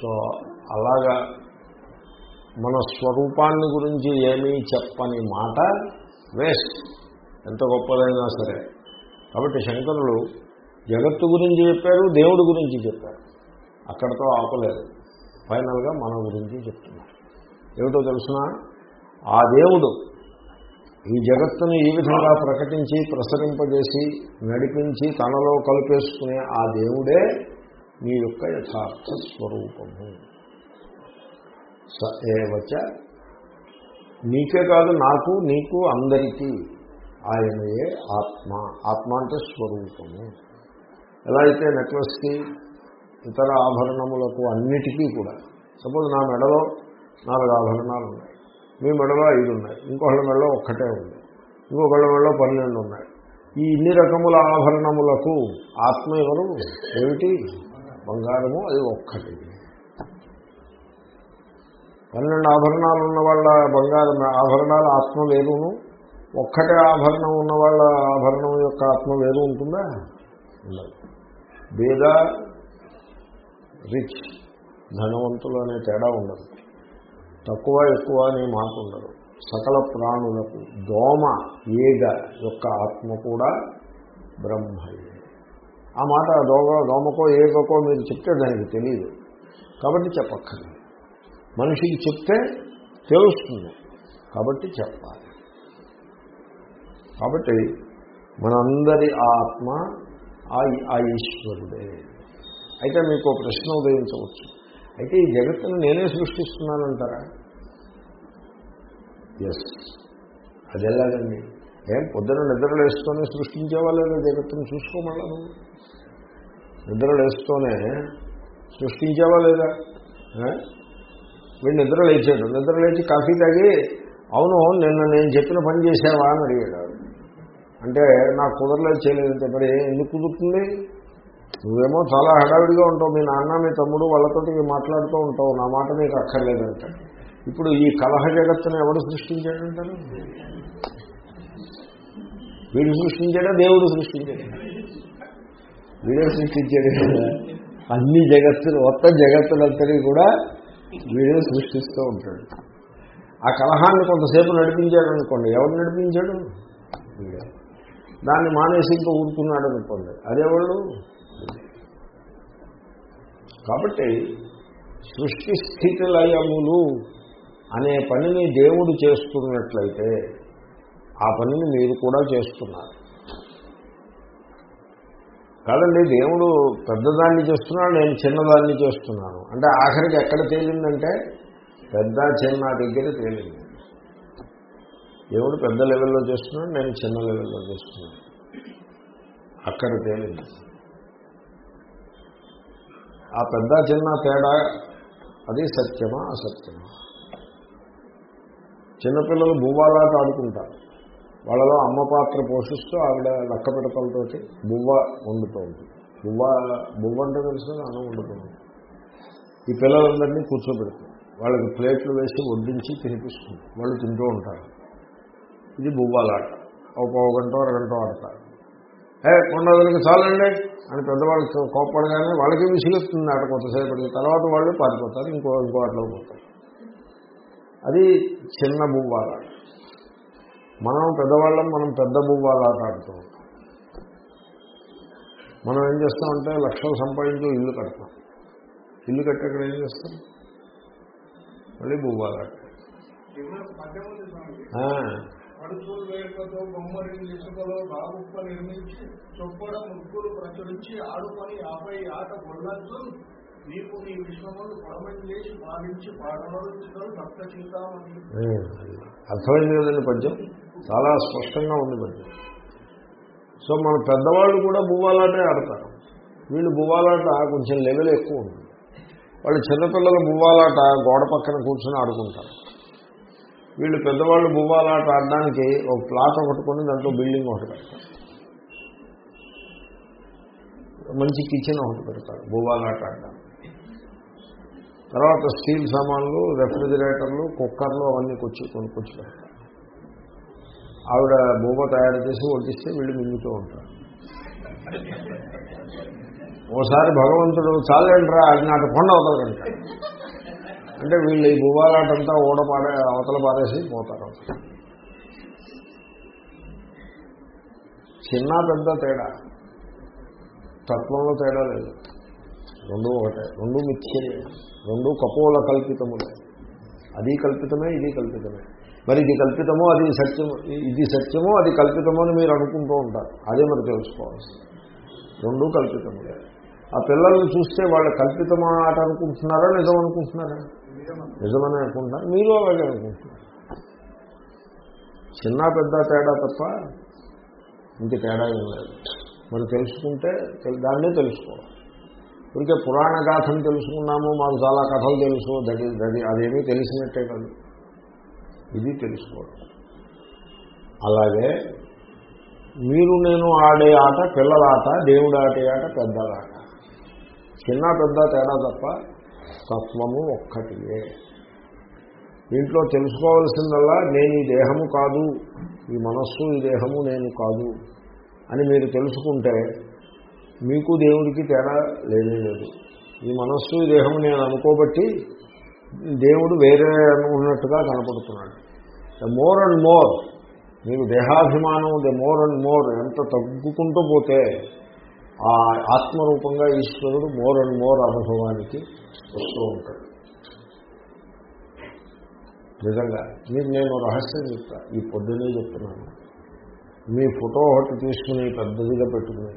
So అలాగా మన స్వరూపాన్ని గురించి ఏమీ చెప్పని మాట వేస్ట్. ఎంత గొప్పదైనా సరే. కాబట్టి శంకరులు జగత్తు గురించి చెప్పారు దేవుడి గురించి చెప్పారు. అక్కడతో ఆపలేదు. ఫైనల్గా మన గురించి చెప్తున్నారు. ఏమిటో తెలిసిన? ఆ దేవుడు ఈ జగత్తును ఈ విధంగా ప్రకటించి ప్రసరింపజేసి నడిపించి తనలో కలిపేసుకునే ఆ దేవుడే మీ యొక్క యథార్థ స్వరూపము. స ఏవచ నీకే కాదు నాకు నీకు అందరికీ ఆయనయే ఆత్మ. ఆత్మ అంటే స్వరూపము. ఎలా అయితే నెక్లెస్కి ఇతర ఆభరణములకు అన్నిటికీ కూడా సపోజ్ నా మెడలో నాలుగు ఆభరణాలు ఉన్నాయి. మీ మెడలో ఐదు ఉన్నాయి. ఇంకొకళ్ళ మెడలో ఒక్కటే ఉంది. ఇంకొకళ్ళ మెడలో పన్నెండు ఉన్నాయి. ఈ ఇన్ని రకముల ఆభరణములకు ఆత్మ ఎవరు? ఏమిటి? బంగారము అది ఒక్కటి. పన్నెండు ఆభరణాలు ఉన్న వాళ్ళ బంగారం ఆభరణాల ఆత్మ వేరును. ఒక్కటే ఆభరణం ఉన్న వాళ్ళ ఆభరణం యొక్క ఆత్మ వేరు ఉంటుందా? ఉండదు. బేద రిచ్ ధనవంతులు అనే తేడా ఉండదు. తక్కువ ఎక్కువ అనే మాట ఉండదు. సకల ప్రాణులకు దోమ ఏగ యొక్క ఆత్మ కూడా బ్రహ్మయ్య ఆ మాట దోమ దోమకో ఏకకో మీరు చెప్తే దానికి తెలియదు కాబట్టి చెప్పక్కర్లేదు. మనిషికి చెప్తే తెలుస్తుంది. కాబట్టి చెప్పాలి. కాబట్టి మనందరి ఆత్మ ఆ ఈశ్వరుడే. అయితే మీకు ప్రశ్న ఉదయించవచ్చు. అయితే ఈ జగత్తును నేనే సృష్టిస్తున్నానంటారా? ఎస్ అది ఎలాగండి? ఏం పొద్దున నిద్రలేస్తూనే లేదా జగత్తును చూసుకోమల్లా నువ్వు. నిద్రలేస్తూనే సృష్టించేవా లేదా వీడు నిద్ర లేచాడు. నిద్ర లేచి కాఫీ తాగి అవును నిన్న నేను చెప్పిన పని చేసావా అని అడిగాడు. అంటే నాకు కుదరలేదు చేయలేదంటే మరి ఎందుకు కుదురుతుంది? నువ్వేమో చాలా హడావిడిగా ఉంటావు. మీ నాన్న మీ తమ్ముడు వాళ్ళతోటి మాట్లాడుతూ ఉంటావు. నా మాట నీకు అక్కర్లేదంట. ఇప్పుడు ఈ కలహ జగత్తును ఎవడు సృష్టించాడంటారు? వీడు సృష్టించాడా? దేవుడు సృష్టించాడు? వీడే సృష్టించాడు అన్ని జగత్తులు మొత్తం జగత్తులంతని కూడా వీడే సృష్టిస్తూ ఉంటాడు. ఆ కలహాన్ని కొంతసేపు నడిపించాడు అనుకోండి. ఎవరు నడిపించాడు? వీడే. దాన్ని మానేసి ఇంకా ఊరుకున్నాడు అనుకోండి. అదేవాళ్ళు కాబట్టి సృష్టి స్థితి లయములు అనే పనిని దేవుడు చేస్తున్నట్లయితే ఆ పనిని మీరు కూడా చేస్తున్నారు. కాదండి దేవుడు పెద్దదాన్ని చేస్తున్నాడు నేను చిన్నదాన్ని చేస్తున్నాను. అంటే ఆఖరికి ఎక్కడ తేలిందంటే పెద్ద చిన్న దగ్గర తేలింది. దేవుడు పెద్ద లెవెల్లో చేస్తున్నాడు నేను చిన్న లెవెల్లో చేస్తున్నాను. అక్కడ తేలింది. ఆ పెద్ద చిన్న తేడా అది సత్యమా అసత్యమా? చిన్నపిల్లలు భూవాలాట ఆడుకుంటారు. వాళ్ళలో అమ్మ పాత్ర పోషిస్తూ ఆవిడ లక్క పిడకలతోటి బువ్వ వండుతోంది. బువ్వ బువ్వ అంటే తెలుసు? అన్నం వండుతుంది. ఈ పిల్లలందరినీ కూర్చోబెడుతుంది. వాళ్ళకి ప్లేట్లు వేసి వడ్డించి తినిపిస్తుంది. వాళ్ళు తింటూ ఉంటారు. ఇది బువ్వాలాట ఒక పావు గంట అరగంట ఆడతారు ఏ కొండవలకి చాలండి అని పెద్దవాళ్ళకి కోపడగానే వాళ్ళకి విసిగిస్తుంది ఆట కొంతసేపటికి తర్వాత వాళ్ళు పారిపోతారు ఇంకో ఇంకో ఆటలో పోతారు. అది చిన్న బువ్వాలాట మనం పెద్దవాళ్ళం మనం పెద్ద బువ్వాలాట ఆడుతూ ఉంటాం మనం ఏం చేస్తామంటే లక్షలు సంపాదించు ఇల్లు కడతాం. ఇల్లు కట్టాక ఏం చేస్తాం? మళ్ళీ బువ్వాలాట అడుగులు వేడుకతో బొమ్మరిని ఇసుకలో బాగుప్ప నిర్మించి చొప్పడ ముగ్గులు ప్రచురించి ఆడుకొని ఆపై ఆట గొల్లద్దు నీకు నీ విశ్వములు పడమని చేసి భావించి పాడవడుచుకొని భక్త చింతామని అర్థమైంది కదండి పద్యం? చాలా స్పష్టంగా ఉంది మరి. సో మన పెద్దవాళ్ళు కూడా బువ్వాలాటే ఆడతారు. వీళ్ళు బువ్వాలాట కొంచెం లెవెల్ ఎక్కువ ఉంటుంది వాళ్ళు చిన్నపిల్లలు బువ్వాలాట గోడ పక్కన కూర్చొని ఆడుకుంటారు. వీళ్ళు పెద్దవాళ్ళు బువ్వాలాట ఆడడానికి ఒక ప్లాట్ ఒకటికొని దాంట్లో బిల్డింగ్ ఒకటి పెడతారు. మంచి కిచెన్ ఒకటి పెడతారు బువ్వాలాట ఆడడానికి. తర్వాత స్టీల్ సామాన్లు రెఫ్రిజిరేటర్లు కుక్కర్లు అవన్నీ కొంచెం కొనుక్కొచ్చి పెడతారు. ఆవిడ బొమ్మ తయారు చేసి వడ్డిస్తే వీళ్ళు మింగుతూ ఉంటారు. ఓసారి భగవంతుడు చాలేంట్రా అది నాటి కొండ అవతలకంట అంటే వీళ్ళు ఈ భూవాలాటంతా ఓడపాడే అవతల పారేసి పోతారు. చిన్న పెద్ద తేడా. తత్వంలో తేడా లేదు. రెండు ఒకటే రెండు మిథ్యలే రెండు కపోల కల్పితములే అది కల్పితమే ఇది కల్పితమే. మరి ఇది కల్పితమో అది సత్యము ఇది సత్యమో అది కల్పితమో అని మీరు అనుకుంటూ ఉంటారు. అదే మరి తెలుసుకోవాల్సి రెండు కల్పితములే ఆ పిల్లల్ని చూస్తే వాళ్ళు కల్పితమా ఆట అనుకుంటున్నారా నిజం అనుకుంటున్నారా? నిజమని అనుకుంటున్నారు మీరు అలాగే అనుకుంటున్నారు. చిన్న పెద్ద తేడా తప్ప ఇంక తేడా ఏం లేదు. మరి తెలుసుకుంటే దాన్నే తెలుసుకోవాలి. ఇప్పటికే పురాణ గాథను తెలుసుకున్నాము మాకు చాలా కథలు తెలుసు దడి దడి అదేమీ తెలిసినట్టే కాదు. ఇది తెలుసుకోవడం. అలాగే మీరు నేను ఆడే ఆట పిల్లల ఆట దేవుడు ఆడే ఆట పెద్దల ఆట చిన్న పెద్ద తేడా తప్ప తత్వము ఒక్కటియే. దీంట్లో తెలుసుకోవాల్సిందల్లా నేను ఈ దేహము కాదు ఈ మనస్సు ఈ దేహము నేను కాదు అని మీరు తెలుసుకుంటే మీకు దేవుడికి తేడా లేనే లేదు ఈ మనస్సు ఈ దేహము నేను అనుకోబట్టి దేవుడు వేరే ఉన్నట్టుగా కనపడుతున్నాడు. ద మోర్ అండ్ మోర్ మీకు దేహాభిమానం ద మోర్ అండ్ మోర్ ఎంత తగ్గుకుంటూ పోతే ఆ ఆత్మరూపంగా ఈశ్వరుడు మోర్ అండ్ మోర్ అనుభవానికి వస్తూ ఉంటాడు. నిజంగా మీరు నేను రహస్యం చెప్తా ఈ పొద్దునే చెప్తున్నాను. మీ ఫోటో ఒకటి తీసుకుని పెద్దదిగా పెట్టుకుని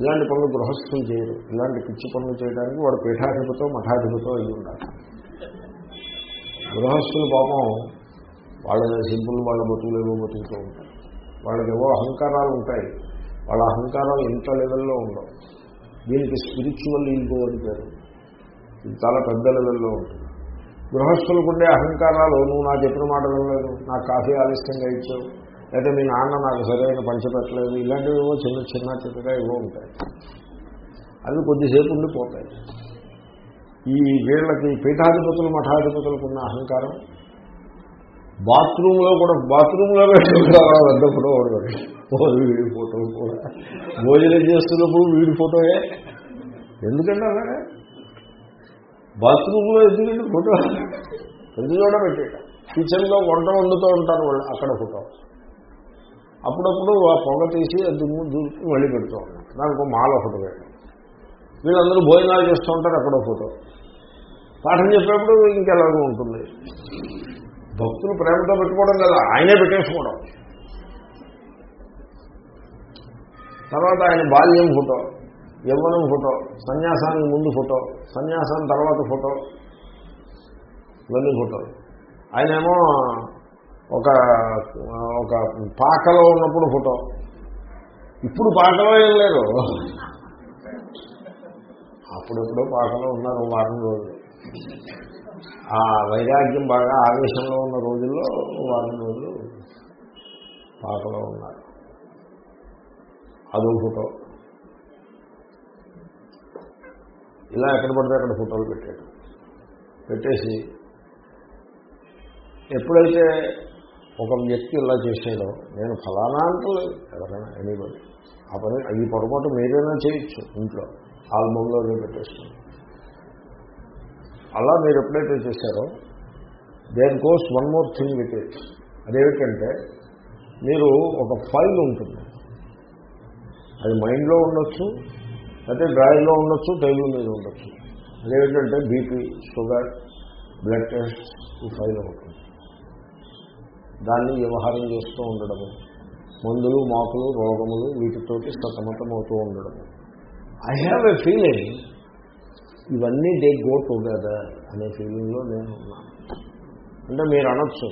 ఇలాంటి పనులు గృహస్థులు చేయరు. ఇలాంటి పిచ్చి పనులు చేయడానికి వాడు పీఠాధిపతో మఠాధిపతో అయి ఉండాలి. గృహస్థులు పాపం వాళ్ళ సింపుల్ వాళ్ళ బతుకులు ఏవో బతుకుతూ ఉంటారు. వాళ్ళకి ఏవో అహంకారాలు ఉంటాయి. వాళ్ళ అహంకారాలు ఇంత లెవెల్లో ఉండవు. దీనికి స్పిరిచువల్ ఈగో అని పేరు. ఇది చాలా పెద్ద లెవెల్లో ఉంటుంది. గృహస్థులకు ఉండే అహంకారాలు నువ్వు నాకు చెప్పిన మాట వినలేదు నాకు కాఫీ ఆలస్యంగా ఇచ్చావు. లేదా మీ నాన్న నాకు సరైన పంచపెట్టలేదు ఇలాంటివి ఏవో చిన్న చిన్న చిన్నగా ఏవో ఉంటాయి. అవి కొద్దిసేపు ఉండిపోతాయి. ఈ వీళ్ళకి పీఠాధిపతులు మఠాధిపతులకు ఉన్న అహంకారం. బాత్రూంలో కూడా బాత్రూంలో పెద్ద ఫోటో ఒకటి వీడి ఫోటో కూడా. భోజనం చేస్తున్నప్పుడు వీడి ఫోటోయే. ఎందుకంటే అలాగే బాత్రూంలో ఎందుకంటే ఫోటో? ఎందుకు కూడా పెట్టేట. కిచెన్లో వంట వండుతూ ఉంటారు వాళ్ళు అక్కడ ఫోటో. అప్పుడప్పుడు ఆ పొగ తీసి దుమ్ము దూరికి మళ్ళీ పెడుతూ ఉంటారు. దానికి ఒక మాల ఫోటో పెట్టాం వీళ్ళందరూ భోజనాలు చేస్తూ ఉంటారు అక్కడో ఫోటో. పాఠం చెప్పేప్పుడు ఇంకెలాగో ఉంటుంది. భక్తులు ప్రేమతో పెట్టుకోవడం కదా ఆయనే పెట్టేసుకోవడం. తర్వాత ఆయన బాల్యం ఫోటో యవ్వనం ఫోటో సన్యాసానికి ముందు ఫోటో సన్యాసం తర్వాత ఫోటో ఇవన్నీ ఫోటోలు ఆయనేమో ఒక ఒక పాకలో ఉన్నప్పుడు ఫోటో. ఇప్పుడు పాకలో ఏం లేరు అప్పుడెప్పుడో పాకలో ఉన్నారు వారం రోజులు. ఆ వైరాగ్యం బాగా ఆవేశంలో ఉన్న రోజుల్లో వారం రోజులు పాకలో ఉన్నారు. అదో ఫోటో. ఇలా ఎక్కడ పడితే అక్కడ ఫోటోలు పెట్టాడు. పెట్టేసి ఎప్పుడైతే ఒక వ్యక్తి ఇలా చేసాడో నేను ఫలానా అంటలేదు ఎవరైనా ఎనీబడి ఆ పని ఈ పొరపాటు మీరైనా చేయొచ్చు ఇంట్లో. ఆల్బంలో పెట్టేస్తున్నాను అలా మీరు ఎప్పుడైతే చేశారో దేని కోస్ one more thing with it అదేమిటంటే మీరు ఒక ఫైల్ ఉంటుంది. అది మైండ్లో ఉండొచ్చు అయితే డ్రాయింగ్లో ఉండొచ్చు టైల్ మీద ఉండొచ్చు. అదేమిటంటే బీపీ షుగర్ బ్లడ్ టెస్ట్ ఈ ఫైల్ ఉంటుంది దాన్ని వ్యవహారం చేస్తూ ఉండడము. మందులు మాకులు రోగములు వీటితోటి సతమతం అవుతూ ఉండడము. ఐ హ్యావ్ ఎ ఫీలింగ్ ఇవన్నీ దే గో టుగెదర్ అనే ఫీలింగ్లో నేను ఉన్నాను. అంటే మీరు అనొచ్చు.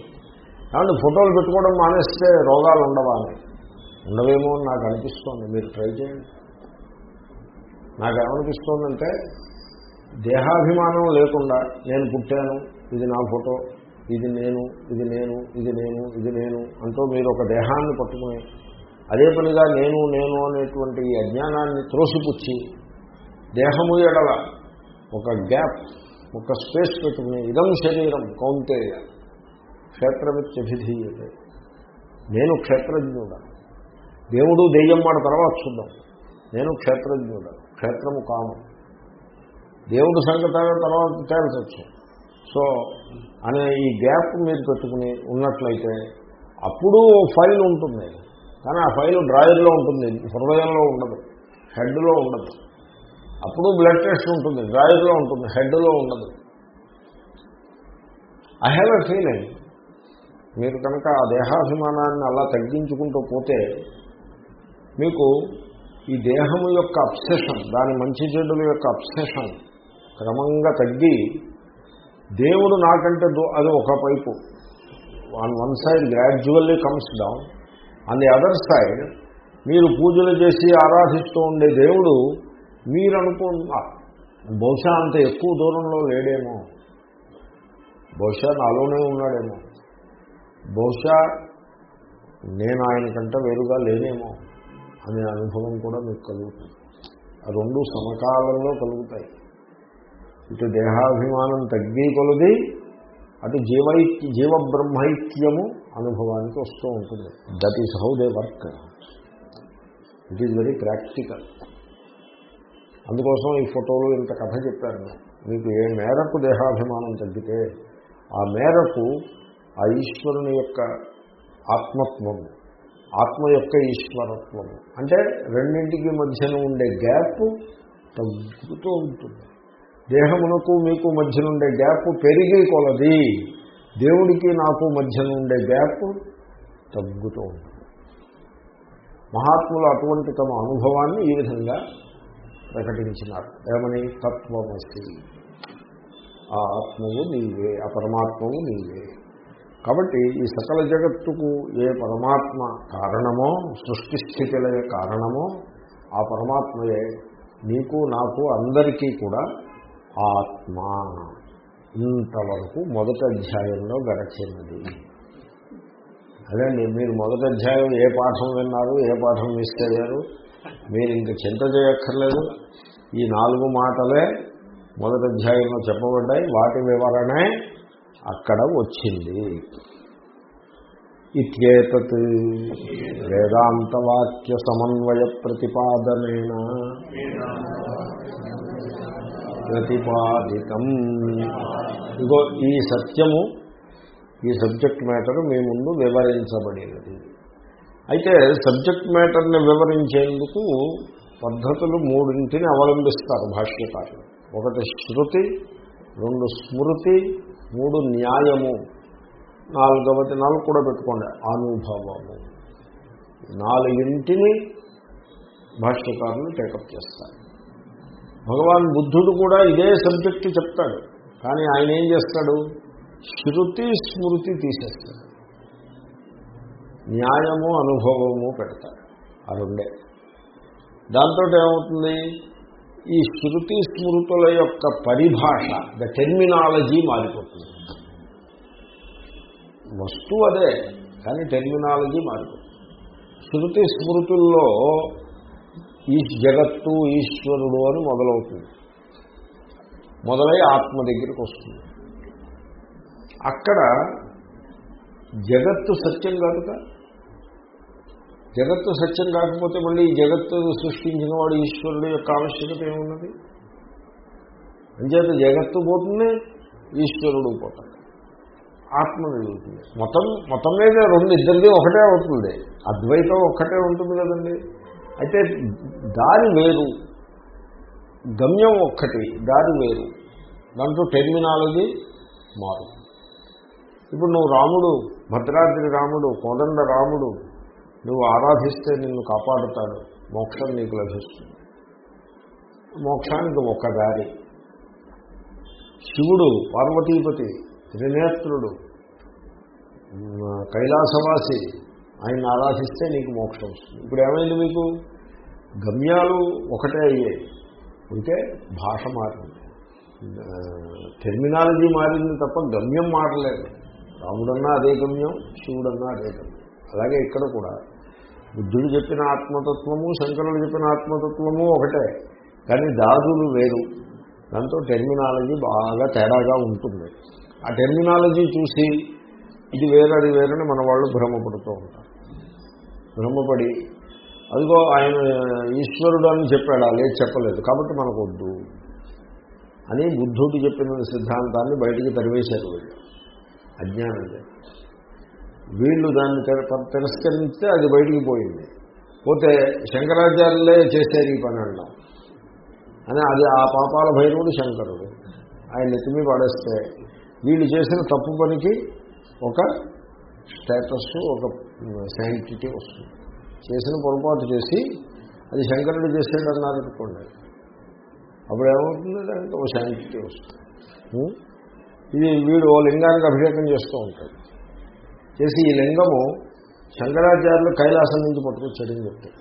కాబట్టి ఫోటోలు పెట్టుకోవడం మానేస్తే రోగాలు ఉండవా అని. ఉండవేమో అని నాకు అనిపిస్తోంది. మీరు ట్రై చేయండి. నాకేమనిపిస్తోందంటే దేహాభిమానం లేకుండా నేను పుట్టాను ఇది నా ఫోటో ఇది నేను ఇది నేను ఇది నేను ఇది నేను అంటూ మీరు ఒక దేహాన్ని పట్టుకుని అదే పనిగా నేను నేను అనేటువంటి అజ్ఞానాన్ని త్రోసిపుచ్చి దేహము ఎడల ఒక గ్యాప్ ఒక స్పేస్ పెట్టుకుని ఇదం శరీరం కౌంతేయ క్షేత్రమిత్యభిధీయతే. నేను క్షేత్రజ్ఞుడ. దేవుడు దెయ్యం మాట తర్వాత చూద్దాం. నేను క్షేత్రజ్ఞుడ. క్షేత్రము కామం. దేవుడి సంగతాల తర్వాత తేల్చచ్చు సో అనే ఈ గ్యాప్ మీరు పెట్టుకుని ఉన్నట్లయితే అప్పుడు ఫైల్ ఉంటుంది. కానీ ఆ ఫైల్ డ్రాయర్లో ఉంటుంది. హృదయంలో ఉండదు. హెడ్లో ఉండదు. అప్పుడు బ్లడ్ టెస్ట్ ఉంటుంది డ్రాయర్లో ఉంటుంది హెడ్లో ఉండదు. ఐ హ్యావ్ ఎ ఫీలింగ్ మీరు కనుక ఆ దేహాభిమానాన్ని అలా తగ్గించుకుంటూ పోతే మీకు ఈ దేహము యొక్క అప్సెషన్ దాని మంచి చెడుల యొక్క అప్సెషన్ క్రమంగా తగ్గి దేవుడు నాకంటే దో అది ఒక pipe on one side gradually comes down on the other side మీరు పూజలు చేసి ఆరాధిస్తూ ఉండే దేవుడు మీరు అనుకుంటున్నారు బహుశా అంత ఎక్కువ దూరంలో లేడేమో. బహుశా నాలోనే ఉన్నాడేమో. బహుశా నేను ఆయన కంటే వేరుగా లేనేమో అనే అనుభవం కూడా మీకు కలుగుతుంది. ఆ రెండు సమకాలంలో కలుగుతాయి. ఇటు దేహాభిమానం తగ్గి కొలది అటు జీవైక్య జీవబ్రహ్మైక్యము అనుభవానికి వస్తూ ఉంటుంది. That is how they work it is very practical అందుకోసం ఈ ఫోటోలు ఇంత కథ చెప్పాను. మీకు ఏ మేరకు దేహాభిమానం తగ్గితే ఆ మేరకు ఆ ఈశ్వరుని యొక్క ఆత్మత్వము ఆత్మ యొక్క ఈశ్వరత్వము అంటే రెండింటికి మధ్యన ఉండే గ్యాప్ తగ్గుతూ ఉంటుంది. దేహమునకు మీకు మధ్యన ఉండే గ్యాప్ పెరిగి కొలది దేవుడికి నాకు మధ్యన ఉండే గ్యాప్ తగ్గుతూ ఉంటుంది. మహాత్ములు అటువంటి తమ అనుభవాన్ని ఈ విధంగా ప్రకటించినారు. ఏమని? తత్వమసి. ఆ ఆత్మవు నీవే ఆ పరమాత్మవు నీవే. కాబట్టి ఈ సకల జగత్తుకు ఏ పరమాత్మ కారణమో సృష్టి స్థితిల కారణమో ఆ పరమాత్మయే నీకు నాకు అందరికీ కూడా ఆత్మ. ఇంతవరకు మొదటి అధ్యాయంలో గడచినది. అదే మీరు మొదటి అధ్యాయం ఏ పాఠం విన్నారు ఏ పాఠం మిస్ అయ్యారు? మీరు ఇంక చింత చేయక్కర్లేదు. ఈ నాలుగు మాటలే మొదటి అధ్యాయంలో చెప్పబడ్డాయి. వాటి వివరణే అక్కడ వచ్చింది. ఇత్యేతత్ వేదాంతవాక్య సమన్వయ ప్రతిపాదనేన ప్రతిపాదితం. ఇగో ఈ సత్యము ఈ సబ్జెక్ట్ మ్యాటర్ మీ ముందు వివరించబడినది. అయితే సబ్జెక్ట్ మ్యాటర్ని వివరించేందుకు పద్ధతులు మూడింటిని అవలంబిస్తారు భాష్యకారులు. ఒకటి శృతి రెండు స్మృతి మూడు న్యాయము. నాలుగవది నాలుగు కూడా పెట్టుకోండి అనుభవము. నాలుగింటిని భాష్యకారులు టేకప్ చేస్తారు. భగవాన్ బుద్ధుడు కూడా ఇదే సబ్జెక్టు చెప్తాడు కానీ ఆయన ఏం చేస్తాడు? శృతి స్మృతి తీసేస్తాడు. న్యాయము అనుభవము పెడతాడు ఆ రెండే. దాంతో ఏమవుతుంది ఈ శృతి స్మృతుల యొక్క పరిభాష ద టెర్మినాలజీ మారిపోతుంది. వస్తువు అదే కానీ టెర్మినాలజీ మారిపోతుంది. శృతి స్మృతుల్లో ఈ జగత్తు ఈశ్వరుడు అని మొదలవుతుంది. మొదలై ఆత్మ దగ్గరికి వస్తుంది. అక్కడ జగత్తు సత్యం కాదుగా జగత్తు సత్యం కాకపోతే మళ్ళీ ఈ జగత్తు సృష్టించిన వాడు ఈశ్వరుడు యొక్క ఆవశ్యకత ఏమున్నది? అంచేత జగత్తు పోతుంది ఈశ్వరుడు పోతాడు. ఆత్మ వెలుగుతుంది మొత్తం మొత్తం మీద రెండు ఇద్దరిది ఒకటే అవుతుంది. అద్వైతం ఒక్కటే ఉంటుంది కదండి. అయితే దారి వేరు. గమ్యం ఒక్కటి దారి వేరు. దాంట్లో టెర్మినాలజీ మారు. ఇప్పుడు నువ్వు రాముడు భద్రాద్రి రాముడు కోదండ రాముడు నువ్వు ఆరాధిస్తే నిన్ను కాపాడుతాడు. మోక్షం నీకు లభిస్తుంది. మోక్షానికి ఒక దారి. శివుడు పార్వతీపతి త్రినేత్రుడు కైలాసవాసి ఆయన ఆరాధిస్తే నీకు మోక్షం వస్తుంది. ఇప్పుడు ఏమైంది మీకు? గమ్యాలు ఒకటే అయ్యాయి. ఉంటే భాష మారింది. టెర్మినాలజీ మారింది తప్ప గమ్యం మారలేదు. రాముడన్నా అదే గమ్యం శివుడన్నా అదే గమ్యం. అలాగే ఇక్కడ కూడా. బుద్ధుడు చెప్పిన ఆత్మతత్వము శంకరుడు చెప్పిన ఆత్మతత్వము ఒకటే. కానీ దాదులు వేరు. దాంతో టెర్మినాలజీ బాగా తేడాగా ఉంటుంది. ఆ టెర్మినాలజీ చూసి ఇది వేరు అది వేరని మన వాళ్ళు భ్రమపడుతూ ఉంటారు. భ్రమపడి అదిగో ఆయన ఈశ్వరుడు అని చెప్పాడా లేదు చెప్పలేదు కాబట్టి మనకు వద్దు అని బుద్ధుడు చెప్పిన సిద్ధాంతాన్ని బయటికి తరివేశారు వీళ్ళు. అజ్ఞానం వీళ్ళు దాన్ని తిర- తిరస్కరిస్తే అది బయటికి పోయింది. పోతే శంకరాచార్యులే చేశారు ఈ పని అన్నాం అని అది ఆ పాపాల భైరవుడు శంకరుడు. ఆయన నెత్తిమి పడేస్తే వీళ్ళు చేసిన తప్పు పనికి ఒక స్టేటస్ ఒక శాంటిటీ వస్తుంది. చేసిన పొరపాటు చేసి అది శంకరుడు చేసేటన్నారు అన్నారు అనుకోండి. అప్పుడు ఏమవుతుంది? దానికి ఒక శాంటిటీ వస్తుంది. ఇది వీడు ఓ లింగానికి అభిషేకం చేస్తూ ఉంటాడు. చేసి ఈ లింగము శంకరాచార్యులు కైలాసం నుంచి పట్టుకొచ్చాడని చెప్తారు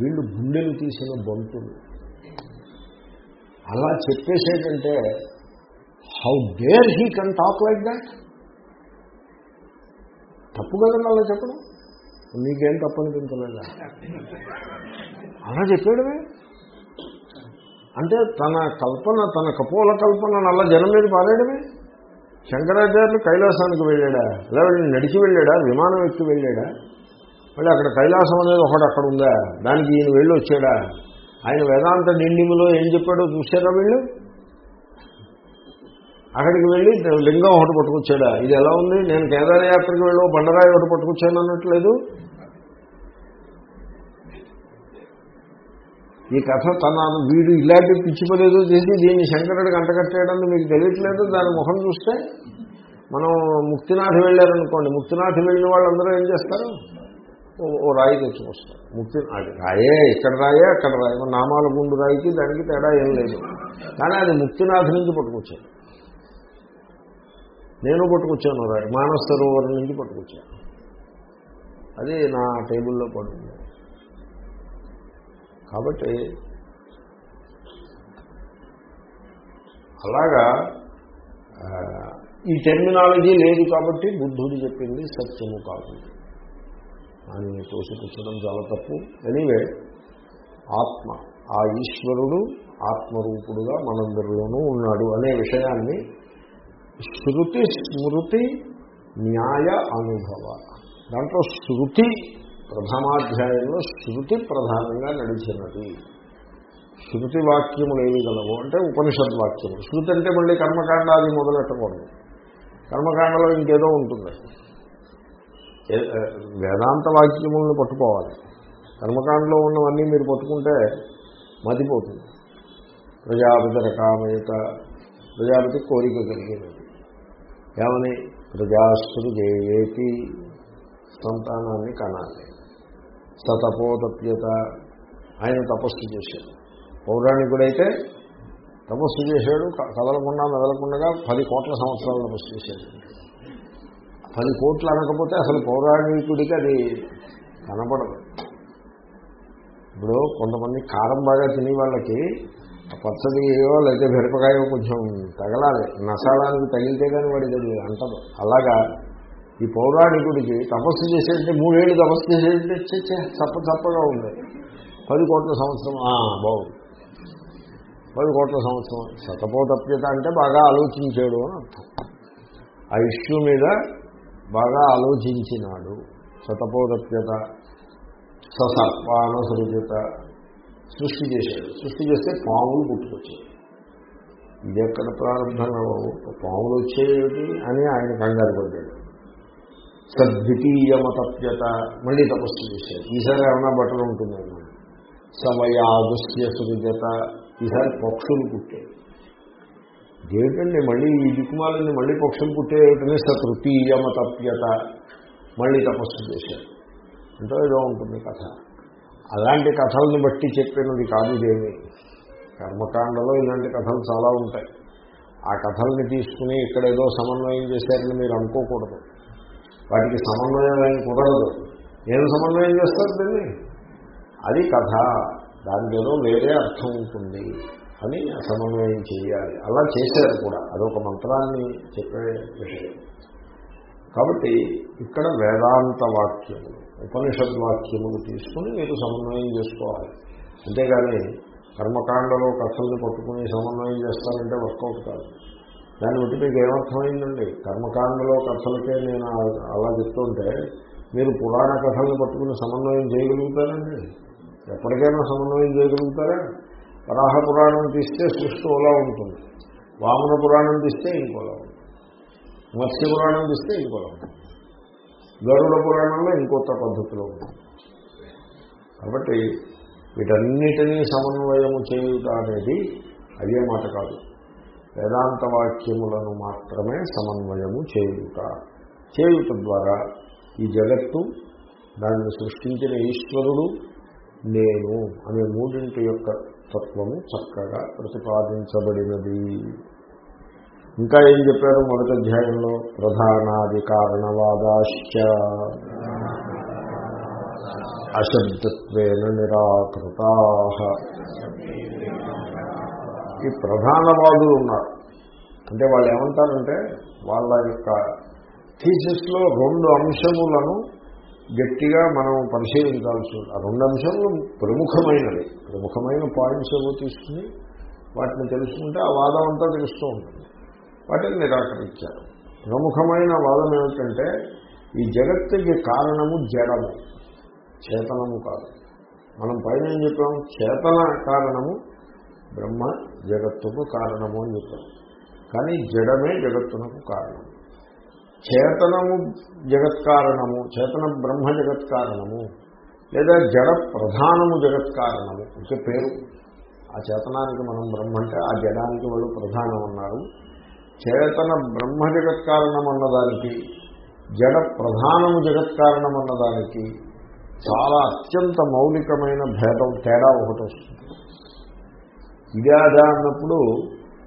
వీళ్ళు గుండెలు తీసిన బంతులు. అలా చెప్పేసేటంటే how dare he can talk like that తప్పు కదండి అలా చెప్పడం? మీకేం తప్పనిపించలేదా? అలా చెప్పాడమే అంటే తన కల్పన తన కపోల కల్పన నల్ల జనం మీద పారేయడమే? శంకరాచార్యులు కైలాసానికి వెళ్ళాడా? అలా వెళ్ళి నడిచి వెళ్ళాడా? విమానం ఎక్కి వెళ్ళాడా? మళ్ళీ అక్కడ కైలాసం అనేది ఒకటి అక్కడ ఉందా? దానికి ఈయన వెళ్ళి వచ్చాడా? ఆయన వేదాంత నిండిములో ఏం చెప్పాడో చూశారా వీళ్ళు? అక్కడికి వెళ్ళి లింగం ఒకటి పట్టుకొచ్చాడా? ఇది ఎలా ఉంది? నేను కేదారయాత్రకు వెళ్ళి బండరాయి ఒకటి పట్టుకొచ్చాను అన్నట్లేదు ఈ కథ తన వీడు ఇలాంటి పిచ్చి పనేదో చేసి దీన్ని శంకరుడికి అంటకట్టేయడం మీకు తెలియట్లేదు? దాని ముఖం చూస్తే మనం ముక్తినాథ్ వెళ్ళారనుకోండి. ముక్తినాథ్ వెళ్ళిన వాళ్ళందరూ ఏం చేస్తారు? ఓ- రాయి తెచ్చుకొస్తారు ముక్తి అది రాయే ఇక్కడ రాయే అక్కడ రాయే. నామాల గుండు రాయికి దానికి తేడా ఏం లేదు. కానీ అది ముక్తినాథ్ నుంచి పట్టుకొచ్చాను నేను పట్టుకొచ్చాను రాయి. మానస సరోవరం నుంచి పట్టుకొచ్చాను. అది నా టేబుల్లో పడుతుంది. కాబట్టి అలాగా ఈ టెర్మినాలజీ లేదు కాబట్టి బుద్ధుడు చెప్పింది సత్యము కాదు. అని తోసిపుచ్చడం చాలా తప్పు. ఎనీవే ఆత్మ ఆ ఈశ్వరుడు ఆత్మరూపుడుగా మనందరిలోనూ ఉన్నాడు అనే విషయాన్ని శృతి స్మృతి న్యాయ అనుభవ. దాంట్లో శృతి ప్రథమాధ్యాయంలో శృతి ప్రధానంగా నడిచినది. శృతి వాక్యములు ఏవి గలవు? అంటే ఉపనిషద్ వాక్యములు. శృతి అంటే మళ్ళీ కర్మకాండాది మొదలెట్టకూడదు. కర్మకాండలో ఇంకేదో ఉంటుంది. వేదాంత వాక్యములను పట్టుకోవాలి. కర్మకాండలో ఉన్నవన్నీ మీరు పట్టుకుంటే మతిపోతుంది. ప్రజాపతి రకామేత ప్రజాపతి కోరిక కలిగినది. ఏమని? ప్రజాశ్రుజేతి సంతానాన్ని కనాలి. సతపోతప్యత ఆయన తపస్సు చేశాడు. పౌరాణికుడైతే తపస్సు చేశాడు కదలకుండా మెదలకుండా పది కోట్ల సంవత్సరాలు తపస్సు చేశాడు. పది కోట్లు అనకపోతే అసలు పౌరాణికుడికి అది కనపడదు. ఇప్పుడు కొంతమంది కారం బాగా తినే వాళ్ళకి ఆ పచ్చడియో లేకపోతే మిరపకాయో కొంచెం తగలాలి. నసాలానికి తగిలితే కానీ వాడికి అది అంటదు. అలాగా ఈ పౌరాణికుడికి తపస్సు చేసేటంటే మూడేళ్ళు తపస్సు చేసేటంటే ఛే, చప్ప చప్పగా ఉంది. పది కోట్ల సంవత్సరం బాగుంది. పది కోట్ల సంవత్సరం. శతపోతప్యత అంటే బాగా ఆలోచించాడు అని అర్థం. ఆ ఇష్యూ మీద బాగా ఆలోచించినాడు. శతపోదప్యత ససర్పాన సృజత సృష్టి చేశాడు. సృష్టి చేస్తే పాములు పుట్టుకొచ్చాయి. ఇది ఎక్కడ ప్రారంభంగా బాబు? పాములు వచ్చేవి అని ఆయన కంగారు పడ్డాడు. సద్వితీయమతప్యత. మళ్ళీ తపస్సు చేశారు. ఈసారి ఏమైనా బట్టలు ఉంటుందేమో సమయాగుస్య సృజత ఈసారి పక్షులు పుట్టాయి. ఏమిటండి మళ్ళీ ఈ దిక్కుమాలని మళ్ళీ పక్షులు పుట్టేటనే సతృతీయమతప్యత. మళ్ళీ తపస్సు చేశారు. అంటే ఏదో ఉంటుంది కథ. అలాంటి కథల్ని బట్టి చెప్పినది కాదు ఇదేమి. కర్మకాండలో ఇలాంటి కథలు చాలా ఉంటాయి. ఆ కథల్ని తీసుకుని ఇక్కడ ఏదో సమన్వయం చేశారని మీరు అనుకోకూడదు. వాటికి సమన్వయం ఏం కుదరదు. నేను సమన్వయం చేస్తాను దీన్ని? అది కథ. దానికి ఏదో వేరే అర్థం ఉంటుంది అని సమన్వయం చేయాలి. అలా చేశారు కూడా. అదొక మంత్రాన్ని చెప్పే విషయం. కాబట్టి ఇక్కడ వేదాంత వాక్యములు ఉపనిషద్ వాక్యములు తీసుకుని మీరు సమన్వయం చేసుకోవాలి. అంతేగాని కర్మకాండలో కథల్ని పట్టుకుని సమన్వయం చేస్తారంటే వర్కౌట్ కాదు. దాన్ని బట్టి మీకు ఏమర్థమైందండి? కర్మకాండలో కథలకే నేను అలా చెప్తుంటే మీరు పురాణ కథలను పట్టుకుని సమన్వయం చేయగలుగుతారండి? ఎప్పటికైనా సమన్వయం చేయగలుగుతారా? వరాహ పురాణం తీస్తే సృష్టి ఓలా ఉంటుంది. వామన పురాణం తీస్తే ఇంకోలా ఉంటుంది. మత్స్య పురాణం తీస్తే ఇంకోలా ఉంటుంది. గరుడ పురాణంలో ఇంకొత్త పద్ధతిలో ఉంటుంది. కాబట్టి వీటన్నిటినీ సమన్వయము చేయుట అనేది అయ్యే మాట కాదు. వేదాంత వాక్యములను మాత్రమే సమన్వయము చేయుట. చేయుట ద్వారా ఈ జగత్తు దాన్ని సృష్టించిన ఈశ్వరుడు నేను అనే మూడింటి యొక్క తత్వము చక్కగా ప్రతిపాదించబడినది. ఇంకా ఏం చెప్పారు మొదటి అధ్యాయంలో? ప్రధానాది కారణవాదాశ్చ. అశబ్దత్వేన నిరాకృతా. ఈ ప్రధానవాదులు ఉన్నారు. అంటే వాళ్ళు ఏమంటారంటే వాళ్ళ యొక్క థీసిస్లో రెండు అంశములను గట్టిగా మనం పరిశీలించాల్సి ఉంది. ఆ రెండు అంశములు ప్రముఖమైనవి. ప్రముఖమైన పాయింట్స్ ఏవో తీసుకుని వాటిని తెలుసుకుంటే ఆ వాదం అంతా తెలుస్తూ ఉంటుంది. వాటిని నిరాకరించారు. ప్రముఖమైన వాదం ఏమిటంటే ఈ జగత్తుకి కారణము జడము చేతనము కాదు. మనం పైన ఏం చెప్పాం చేతన కారణము బ్రహ్మ జగత్తుకు కారణము అని చెప్పారు. కానీ జడమే జగత్తునకు కారణం. చేతనము జగత్కారణము చేతన బ్రహ్మ జగత్కారణము లేదా జడ ప్రధానము జగత్కారణము అంటే పేరు. ఆ చేతనానికి మనం బ్రహ్మ అంటే ఆ జడానికి వాళ్ళు ప్రధానం అన్నారు. చేతన బ్రహ్మ జగత్కారణం అన్నదానికి జడ ప్రధానము జగత్కారణం అన్నదానికి చాలా అత్యంత మౌలికమైన భేదం తేడా ఒకటి వస్తుంది. ఇదే అదా అన్నప్పుడు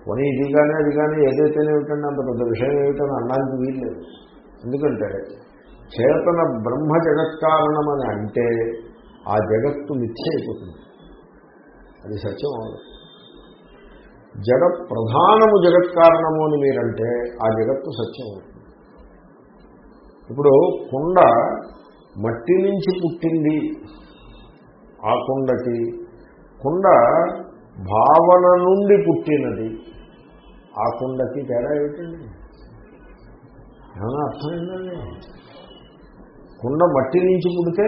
పోనీ ఇది కానీ అది కానీ ఏదైతే ఏమిటండి అంత పెద్ద విషయం ఏమిటని అనడానికి వీల్లేదు. ఎందుకంటే చేతన బ్రహ్మ జగత్కారణం అని అంటే ఆ జగత్తు మిథ్య అయిపోతుంది అది సత్యం జగ జడ ప్రధానము జగత్కారణము అని మీరంటే ఆ జగత్తు సత్యం అవుతుంది. ఇప్పుడు కుండ మట్టి నుంచి పుట్టింది. ఆ కుండకి కుండ భావన నుండి పుట్టినది. ఆ కుండకి తేడా ఏమిటండి? ఏమైనా అర్థమైందండి? కుండ మట్టి నుంచి పుడితే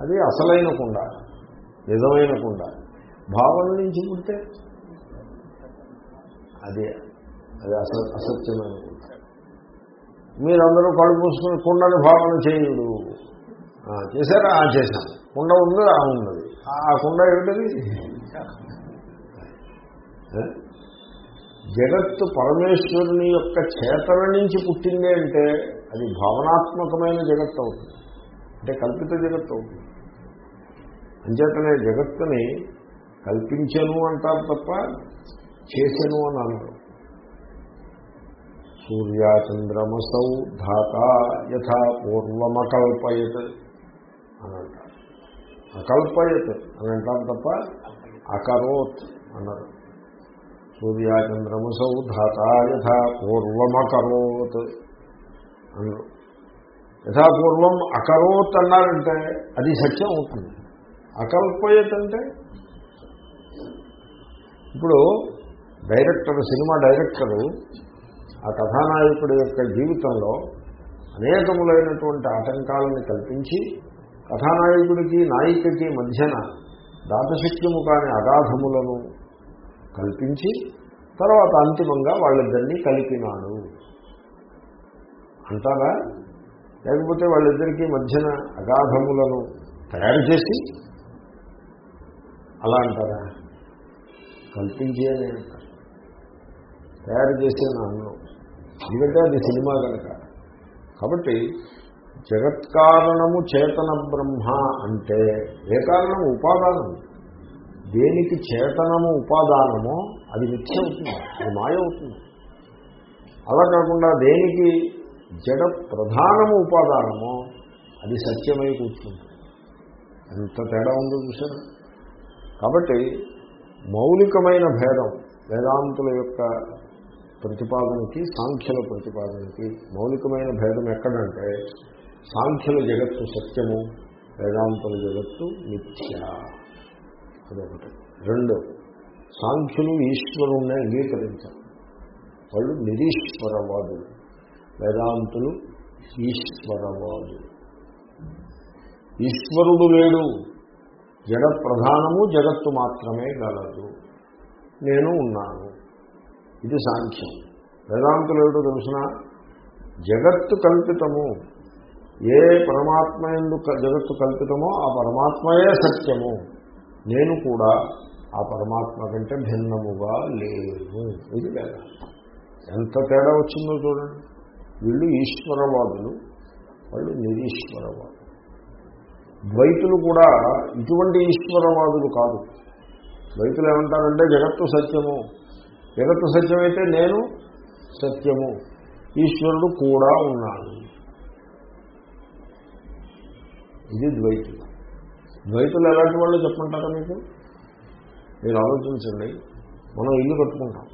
అది అసలైన కుండ నిజమైన కుండ. భావన నుంచి పుడితే అదే అది అస అసత్యమైన కుండ. మీరందరూ కళ్ళు పూసుకుని కుండని భావన చేయుడు. ఆ, చేశారా? ఆ చేశాను కుండ ఉంది ఆ ఉన్నది. ఆ కుండ ఏమిటది? జగత్తు పరమేశ్వరుని యొక్క చేతన నుంచి పుట్టిందే అంటే అది భావనాత్మకమైన జగత్తు అవుతుంది. అంటే కల్పిత జగత్తు అవుతుంది. అంచేతనే జగత్తుని కల్పించను అంటారు తప్ప చేసెను అని అన్నారు సూర్యాచంద్రమసౌ ధాత యథా పూర్వమకల్పయత్ అని అంటారు. అకల్పయత్ అని అంటారు తప్ప అకరోత్ అన్నారు సూర్యాచంద్రమసౌ ధాత యథా పూర్వమకరోత్ అన్నారు యథాపూర్వం అకరోత్ అన్నారంటే అది సత్యం అవుతుంది. అకల్పయత్ అంటే ఇప్పుడు డైరెక్టర్ సినిమా డైరెక్టరు ఆ కథానాయకుడి యొక్క జీవితంలో అనేకములైనటువంటి ఆటంకాలను కల్పించి కథానాయకుడికి నాయికకి మధ్యన దాతశక్యము కాని అగాధములను కల్పించి తర్వాత అంతిమంగా వాళ్ళిద్దరినీ కలిపినాడు. అంటారా? లేకపోతే వాళ్ళిద్దరికీ మధ్యన అగాధములను తయారు చేసి అలా అంటారా? కల్పించి అని అంటారు. తయారు చేసే నాన్ను ఎందుకంటే అది సినిమా కనుక. కాబట్టి జగత్కారణము చేతన బ్రహ్మ అంటే ఏ కారణము? ఉపాదానం దేనికి చేతనము ఉపాదానమో అది మిథ్య అవుతుంది అది మాయ అవుతుంది అలా కాకుండా దేనికి జడ ప్రధానము ఉపాదానమో అది సత్యమై కూర్చుంది ఎంత తేడా ఉందో చూసారు కాబట్టి మౌలికమైన భేదం వేదాంతుల యొక్క ప్రతిపాదనకి సాంఖ్యుల ప్రతిపాదనకి మౌలికమైన భేదం ఎక్కడంటే సాంఖ్యుల జగత్తు సత్యము వేదాంతుల జగత్తు మిథ్య. అదొకటి. రెండు సాంఖ్యులు ఈశ్వరుణ్ణి అంగీకరించారు. వాళ్ళు నిరీశ్వరవాదులు. వేదాంతులు ఈశ్వరవాదులు. ఈశ్వరుడు లేడు. జగ ప్రధానము జగత్తు మాత్రమే గలదు. నేను ఉన్నాను. ఇది సాంఖ్యం. వేదాంతులు ఏమిటో తెలుసిన? జగత్తు కల్పితము. ఏ పరమాత్మ ఎందు జగత్తు కల్పితమో ఆ పరమాత్మయే సత్యము. నేను కూడా ఆ పరమాత్మ కంటే భిన్నముగా లేను ఇది లేదా ఎంత తేడా వచ్చిందో చూడండి. వీళ్ళు ఈశ్వరవాదులు వాళ్ళు నిరీశ్వరవాదులు. ద్వైతులు కూడా ఇటువంటి ఈశ్వరవాదులు కాదు. ద్వైతులు ఏమంటారంటే జగత్తు సత్యము. జగత్తు సత్యమైతే నేను సత్యము. ఈశ్వరుడు కూడా ఉన్నాడు. ఇది ద్వైతులు. ద్వైతులు ఎలాంటి వాళ్ళు చెప్పుకుంటారా మీకు? మీరు ఆలోచించండి. మనం ఇల్లు కట్టుకుంటాం.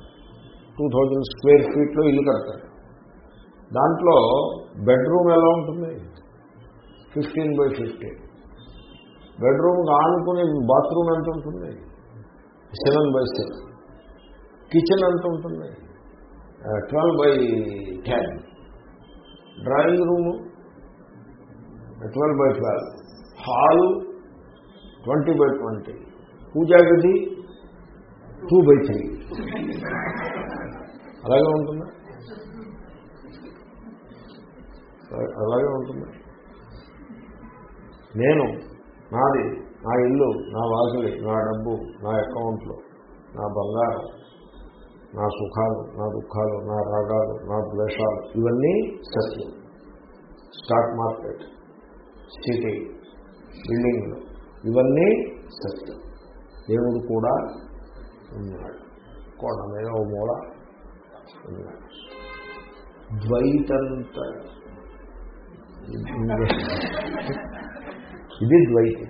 టూ థౌజండ్ స్క్వేర్ ఫీట్లో ఇల్లు కడతారు. దాంట్లో బెడ్రూమ్ ఎలా ఉంటుంది? ఫిఫ్టీన్ బై ఫిఫ్టీన్ బెడ్రూమ్కి ఆనుకుని బాత్రూమ్ ఎంత ఉంటుంది? సెవెన్ బై సెవెన్ కిచెన్ ఎంత ఉంటుంది? Twelve by ten drawing room twelve by twelve hall twenty by twenty. పూజా గది టూ బై త్రీ. అలాగే ఉంటుందా? అలాగే ఉంటుంది? నేను నాది నా ఇల్లు నా వాకిలి నా డబ్బు నా అకౌంట్లు నా బంగారం నా సుఖాలు నా దుఃఖాలు నా రాగాలు నా ద్వేషాలు ఇవన్నీ సత్యం. స్టాక్ మార్కెట్ సిటీ బిల్డింగ్లు. ఇవన్నీ సత్యం. దేవుడు కూడా ఉన్నాడు. కొండ మీద ఓ మూల ఉన్నాడు. ద్వైతంత ఇది ద్వైతి.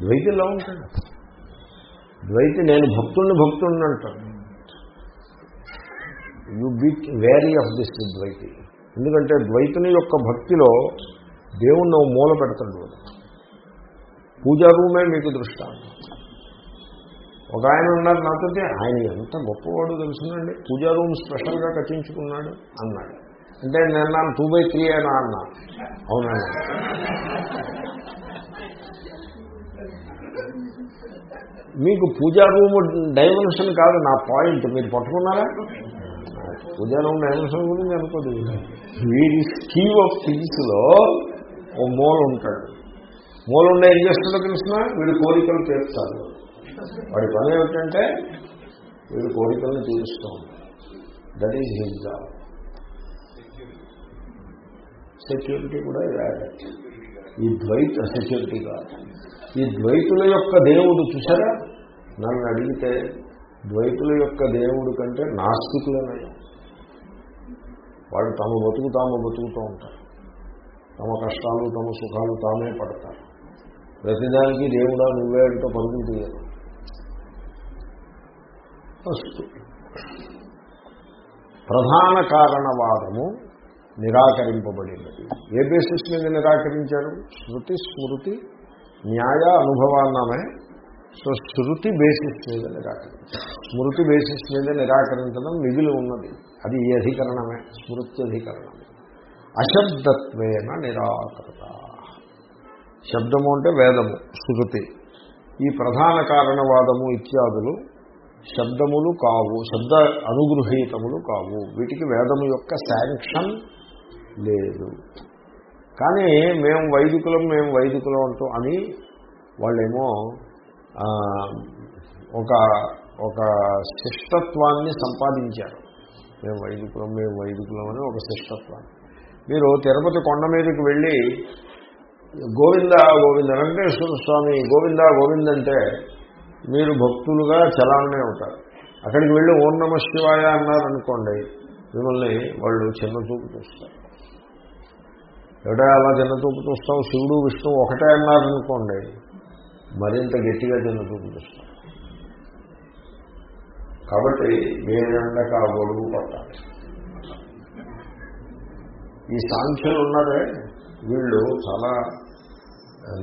ద్వైతి ఎలా ఉంటాడు ద్వైతి నేను భక్తుడిని భక్తుడిని అంటాను. You be wary of this ద్వైతి. ఎందుకంటే ద్వైతుని యొక్క భక్తిలో దేవుణ్ణి మూల పెడతాడు పూజా రూమే మీకు దృష్టాంతం ఒక ఆయన ఉన్నారు నాతో ఆయన ఎంత గొప్పవాడు తెలుసునండి. పూజా రూమ్ స్పెషల్గా కట్టించుకున్నాడు అన్నాడు. అంటే నేను నాన్న టూ బై త్రీ అయినా అన్నా. అవునండి మీకు పూజా రూమ్ డైమెన్షన్ కాదు నా పాయింట్. మీరు పట్టుకున్నారా? పూజా రూమ్ డైమెన్షన్ గురించి అనుకోదు వీడి స్కీమ్ ఆఫ్ థింగ్స్లో ఓ మోల్ ఉంటాడు. మూల ఏం చేస్తుందో తెలిసిన? వీడి కోరికలు తీర్చాలి. వాడి పని ఏమిటంటే వీడి కోరికలను తీరుస్తూ that is his job security కూడా ఈ ద్వైత సెక్యూరిటీ కాదు. ఈ ద్వైతుల యొక్క దేవుడు చూసారా నన్ను అడిగితే ద్వైతుల యొక్క దేవుడు కంటే నాస్తికులనే వాళ్ళు తమ బతుకు తాము బతుకుతూ ఉంటారు. తమ కష్టాలు తమ సుఖాలు తామే పడతారు. ప్రతిదానికి దేవుడా నువ్వే అంటూ పరుగులు తీయాలి. ఫస్ట్ ప్రధాన కారణవాదము నిరాకరింపబడినది ఏ బేసిస్ మీద నిరాకరించారు? శృతి స్మృతి న్యాయ అనుభవాన్నమే సో శృతి బేసిస్ మీద నిరాకరించారు. స్మృతి బేసిస్ మీద నిరాకరించడం మిగిలి ఉన్నది. అది ఈ అధికరణమే స్మృత్యధికరణమే. అశబ్దత్వేన నిరాకృత శబ్దము అంటే వేదము శృతి. ఈ ప్రధాన కారణవాదము ఇత్యాదులు శబ్దములు కావు శబ్ద అనుగృహీతములు కావు. వీటికి వేదము యొక్క శాంక్షన్ లేదు. కానీ మేము వైదికులం మేము వైదికులం అంటూ అని వాళ్ళేమో ఒక ఒక శిష్టత్వాన్ని సంపాదించారు. మేము వైదికులం మేము వైదికులం అని ఒక శిష్టత్వాన్ని. మీరు తిరుపతి కొండ మీదకి వెళ్ళి గోవింద గోవింద వెంకటేశ్వర స్వామి గోవింద గోవింద అంటే మీరు భక్తులుగా చలామణి అవుతారు. అక్కడికి వెళ్ళి ఓం నమ శివాయ అన్నారనుకోండి మిమ్మల్ని వాళ్ళు చిన్న చూపు చూస్తారు. ఎవడా అలా చిన్న చూపు చూస్తాం శివుడు విష్ణు ఒకటే అన్నారనుకోండి మరింత గట్టిగా చిన్న చూపు చూస్తాం కాబట్టి వేరండక ఆ గొడుగు పట్టాలి ఈ సాంఖ్యులు ఉన్నారే? వీళ్ళు చాలా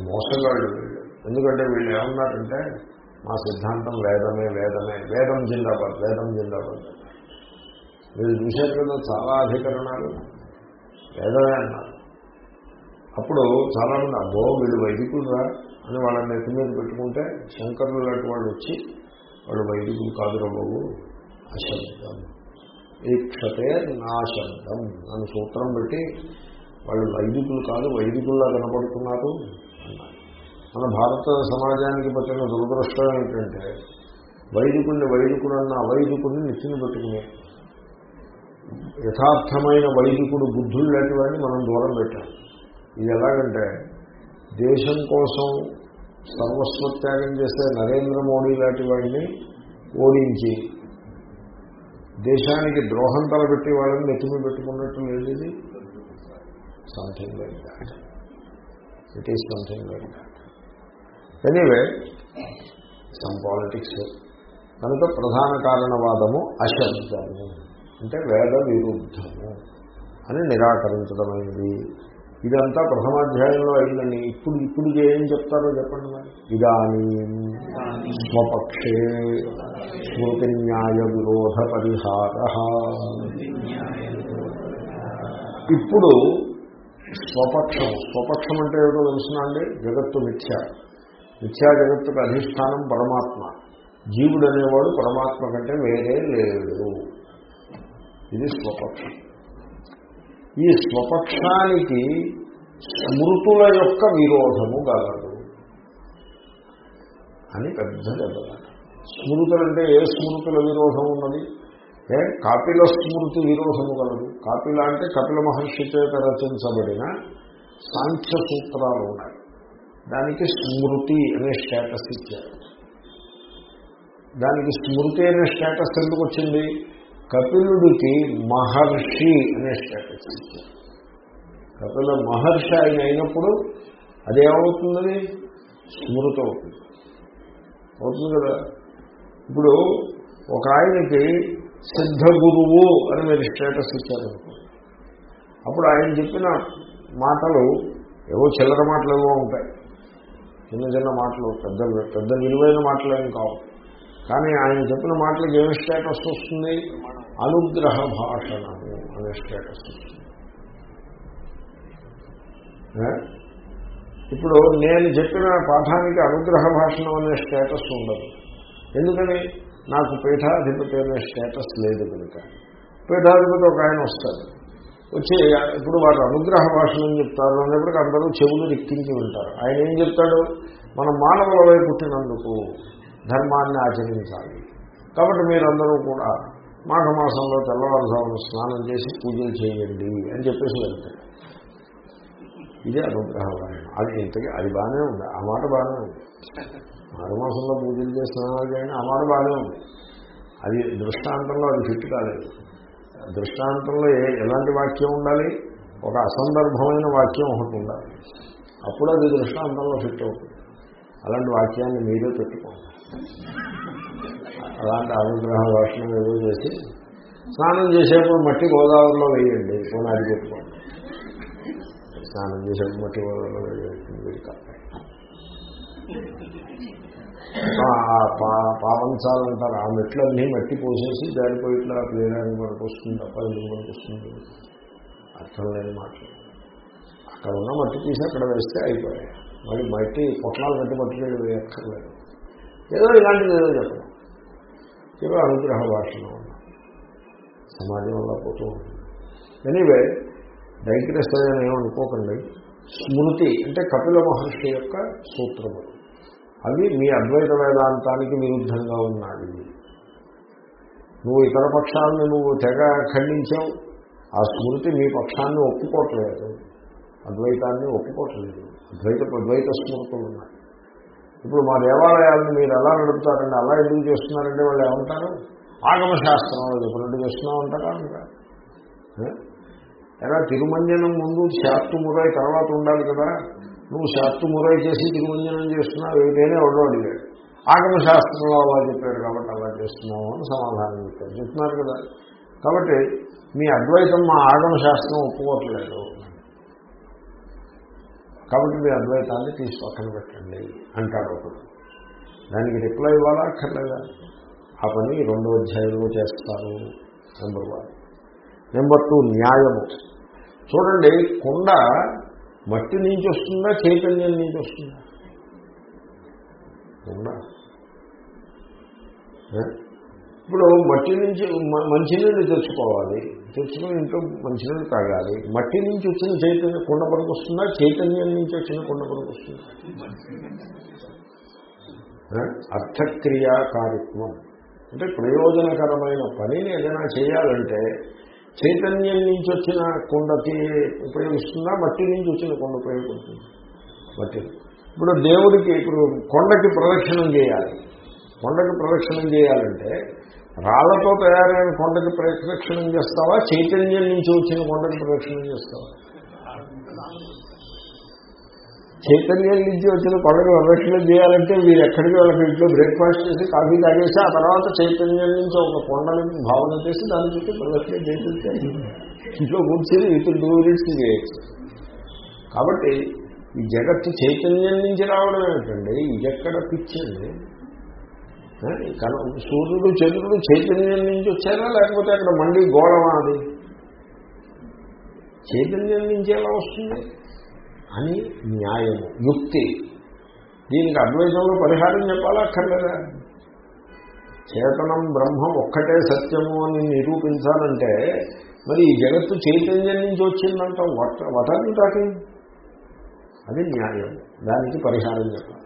మోసగాళ్ళు. వీళ్ళు ఎందుకంటే వీళ్ళు ఏమన్నారంటే మా సిద్ధాంతం వేదమే వేదమే వేదం జిందాబాద్ వేదం జిందాబాద్. వీళ్ళు చూశారు కదా చాలా అధికరణాలు. వేదమే అన్నారు. అప్పుడు చాలామంది అబ్బో వీళ్ళు వైదికులురా అని వాళ్ళని నెత్తి మీద పెట్టుకుంటే శంకరులు లాంటి వాళ్ళు వచ్చి వాళ్ళు వైదికులు కాదురా బాబు అశబ్దం. ఈక్షతే నాశబ్దం అని సూత్రం పెట్టి వాళ్ళు వైదికులు కాదు వైదికుల్లా కనపడుతున్నారు. అన్నారు మన భారత సమాజానికి పట్టిన దురదృష్టం ఏంటంటే వైదికుడిని వైదికుడు అన్న అవైదికుడిని నిచ్చిన పెట్టుకునే. యథార్థమైన వైదికుడు బుద్ధుడు లాంటి వాడిని మనం దూరం పెట్టాం ఇది ఎలాగంటే దేశం కోసం సర్వస్వత్యాగం చేసే నరేంద్ర మోడీ లాంటి వాడిని ఓడించి దేశానికి ద్రోహం తలబెట్టి వాళ్ళని నెత్తిమి పెట్టుకున్నట్టు లేదు something like that it is something like that anyway some politics కనుక ప్రధాన కారణవాదము అశబ్దము అంటే వేద విరుద్ధము అని నిరాకరించడమైనది ఇదంతా ప్రథమాధ్యాయంలో అయిందండి. ఇప్పుడు ఇప్పుడు ఏం చెప్తారో చెప్పండి మరి. ఇదానీ స్వపక్షే స్మృతి న్యాయ విరోధ పరిహార. ఇప్పుడు స్వపక్షం. స్వపక్షం అంటే ఏమిటో తెలుసునండి జగత్తు మిథ్య. మిథ్యా జగత్తుకు అధిష్టానం పరమాత్మ. జీవుడు అనేవాడు పరమాత్మ కంటే వేరే లేడు ఇది స్వపక్షం. ఈ స్వపక్షానికి స్మృతుల యొక్క విరోధము గలదు అని పెద్ద స్మృతులంటే స్మృతులు అంటే ఏ స్మృతుల విరోధం ఉన్నది? కాపిల స్మృతి విరోధము కలదు. కాపిల అంటే కపిల మహర్షి చేత రచించబడిన సాంఖ్య సూత్రాలు ఉన్నాయి. దానికి స్మృతి అనే స్టేటస్ ఇచ్చారు. దానికి స్మృతి అనే స్టేటస్ ఎందుకు వచ్చింది? కపిలుడికి మహర్షి అనే స్టేటస్ ఇచ్చారు. కపిల మహర్షి ఆయన అయినప్పుడు అదేమవుతుందని స్మృతి అవుతుంది. అవుతుంది కదా? ఇప్పుడు ఒక ఆయనకి సిద్ధ గురువు అని మీరు స్టేటస్ ఇచ్చారు అప్పుడు ఆయన చెప్పిన మాటలు ఏవో చిల్లర మాటలు ఏవో ఉంటాయి. చిన్న చిన్న మాటలు పెద్ద పెద్ద విలువైన మాటలేం కావు. కానీ ఆయన చెప్పిన మాటలకు ఏమి స్టేటస్ వస్తుంది? అనుగ్రహ భాషణము అనే స్టేటస్ వస్తుంది. ఇప్పుడు నేను చెప్పిన పాఠానికి అనుగ్రహ భాషణం అనే స్టేటస్ ఉండదు. ఎందుకని? నాకు పీఠాధిపతి అనే స్టేటస్ లేదు కనుక. పీఠాధిపతి ఒక ఆయన వస్తాడు. వచ్చి ఇప్పుడు వాడు అనుగ్రహ భాషణం చెప్తారు? అనేప్పటికీ అందరూ చెవులు రిక్కించి ఉంటారు ఆయన ఏం చెప్తాడు? మనం మానవులవై పుట్టినందుకు ధర్మాన్ని ఆచరించాలి. కాబట్టి మీరందరూ కూడా మాఘమాసంలో తెల్లవారుజామున స్నానం చేసి పూజలు చేయండి అని చెప్పేసి వెళ్తాడు. ఇదే అనుగ్రహ భాష. అది ఇంతకీ అది బాగానే ఉంది. ఆ మాట బాగానే ఉంది. మాఘమాసంలో పూజలు చేసి స్నానాలు చేయండి ఆ మాట బాగానే ఉంది. అది దృష్టాంతంలో అది ఫిట్ కాలేదు. దృష్టాంతంలో ఏ ఎలాంటి వాక్యం ఉండాలి? ఒక అసందర్భమైన వాక్యం ఒకటి ఉండాలి. అప్పుడు అది దృష్టాంతంలో ఫిట్ అవుతుంది. అలాంటి వాక్యాన్ని మీరే పెట్టుకోండి. అలాంటి అనుగ్రహ భాషణం ఏదో చేసి స్నానం చేసేప్పుడు మట్టి గోదావరిలో వేయండి. పోనీ అది పెట్టుకోండి. స్నానం చేసేప్పుడు మట్టి గోదావరిలో వేయండి. పావంచాలంటారు ఆ మెట్లన్నీ మట్టి పోసేసి దానిపోయి ఇట్లా క్లియరానికి మనకు వస్తుంది తప్ప ఎందుకు మనకు వస్తుంది అర్థం లేని మాట. అక్కడ ఉన్న మట్టి తీసి అక్కడ వేస్తే అయిపోయాయి. మళ్ళీ మట్టి పొట్లాలు మట్టి మట్టి వేయక్కర్లేదు. ఏదో ఇలాంటిది ఏదో చెప్పడం. ఏదో అనుగ్రహ భాషలో ఉన్నాం సమాజంలో పోతూ ఉంటుంది. ఎనీవే డైగ్రెస్ అని ఏమనుకోకండి స్మృతి అంటే కపిల మహర్షి యొక్క సూత్రములు. అవి మీ అద్వైత వేదాంతానికి విరుద్ధంగా ఉన్నాయి నువ్వు ఇతర పక్షాలను నువ్వు తెగ ఖండించావు. ఆ స్మృతి మీ పక్షాన్ని ఒప్పుకోవట్లేదు అద్వైతాన్ని ఒప్పుకోవట్లేదు అద్వైత అద్వైత స్మృతులు ఉన్నాయి. ఇప్పుడు మా దేవాలయాలను మీరు ఎలా నడుపుతారండి? అలా ఎందుకు చేస్తున్నారంటే వాళ్ళు ఏమంటారు? ఆగమ శాస్త్రంలో చెప్పినట్టు చేస్తున్నాం అంటారా. అంటారు ఎలా తిరుమంజనం ముందు శాస్త్రు తర్వాత ఉండాలి కదా? నువ్వు శాస్త్రు మురై చేసి తిరుమంజనం చేస్తున్నావు ఏదైనా ఎవడో అడిగాడు. ఆగమ శాస్త్రంలో అలా చెప్పాడు కాబట్టి అలా చేస్తున్నావు అని సమాధానం చెప్పారు చెప్తున్నారు కదా. కాబట్టి మీ అద్వైతం మా ఆగమ శాస్త్రం ఒప్పుకోవట్లేదు. కాబట్టి మీ అద్వైతాన్ని తీసి పక్కన పెట్టండి అంటాడు ఒకడు. దానికి రిప్లై ఇవ్వాలా అక్కర్లేదా? ఆ పని రెండో అధ్యాయంలో చేస్తారు నెంబర్ వన్ నెంబర్ టూ న్యాయము. చూడండి కొండ మట్టి నుంచి వస్తుందా చైతన్యం నుంచి వస్తుందా? కొండ ఇప్పుడు మట్టి నుంచి మంచినీళ్ళు తెచ్చుకోవాలి. తెచ్చుకుని ఇంట్లో మంచినీళ్ళు తాగాలి. మట్టి నుంచి వచ్చిన చైతన్యం కొండ పనికి వస్తుందా చైతన్యం నుంచి వచ్చిన కొండ పనికి వస్తుందా? అర్థక్రియాకారిత్వం. అంటే ప్రయోజనకరమైన పనిని ఏదైనా చేయాలంటే చైతన్యం నుంచి వచ్చిన కుండకి ఉపయోగిస్తుందా? మట్టి నుంచి వచ్చిన కొండ ఉపయోగపడుతుంది. మట్టి. ఇప్పుడు దేవుడికి ఇప్పుడు కొండకి ప్రదక్షిణం చేయాలి. కొండకి ప్రదక్షిణం చేయాలంటే రాళ్ళతో తయారైన కొండకి ప్రదక్షిణం చేస్తావా? చైతన్యం నుంచి వచ్చిన కొండకి ప్రదక్షిణం చేస్తావా? చైతన్యం నుంచి వచ్చిన కొండకి ప్రదక్షిణం చేయాలంటే మీరు ఎక్కడికి వాళ్ళకి ఇంట్లో బ్రేక్ఫాస్ట్ చేసి కాఫీ తాగేసి ఆ తర్వాత చైతన్యం నుంచి ఒక కొండని భావన చేసి దాని చుట్టూ ప్రదక్షిణ చేసేస్తే ఇంట్లో కూర్చొని ఇతరు టూ మినిట్స్ చేయొచ్చు. కాబట్టి ఈ జగత్తు చైతన్యం నుంచి రావడం ఏమిటండి ఇదెక్కడ పిచ్చండి? ఆ, సూర్యుడు చంద్రుడు చైతన్యం నుంచి వచ్చారా లేకపోతే అక్కడ మండి గోళమా అది? చైతన్యం నుంచి ఎలా వస్తుంది? అని న్యాయము యుక్తి. దీనికి అద్వైతంలో పరిహారం చెప్పాలా అక్కర్లేదా? చేతనం బ్రహ్మం ఒక్కటే సత్యము అని నిరూపించాలంటే మరి ఈ జగత్తు చైతన్యం నుంచి వచ్చిందంట. వట వటాన్ని టాకింగ్? అది న్యాయం. దానికి పరిహారం చెప్పాలి.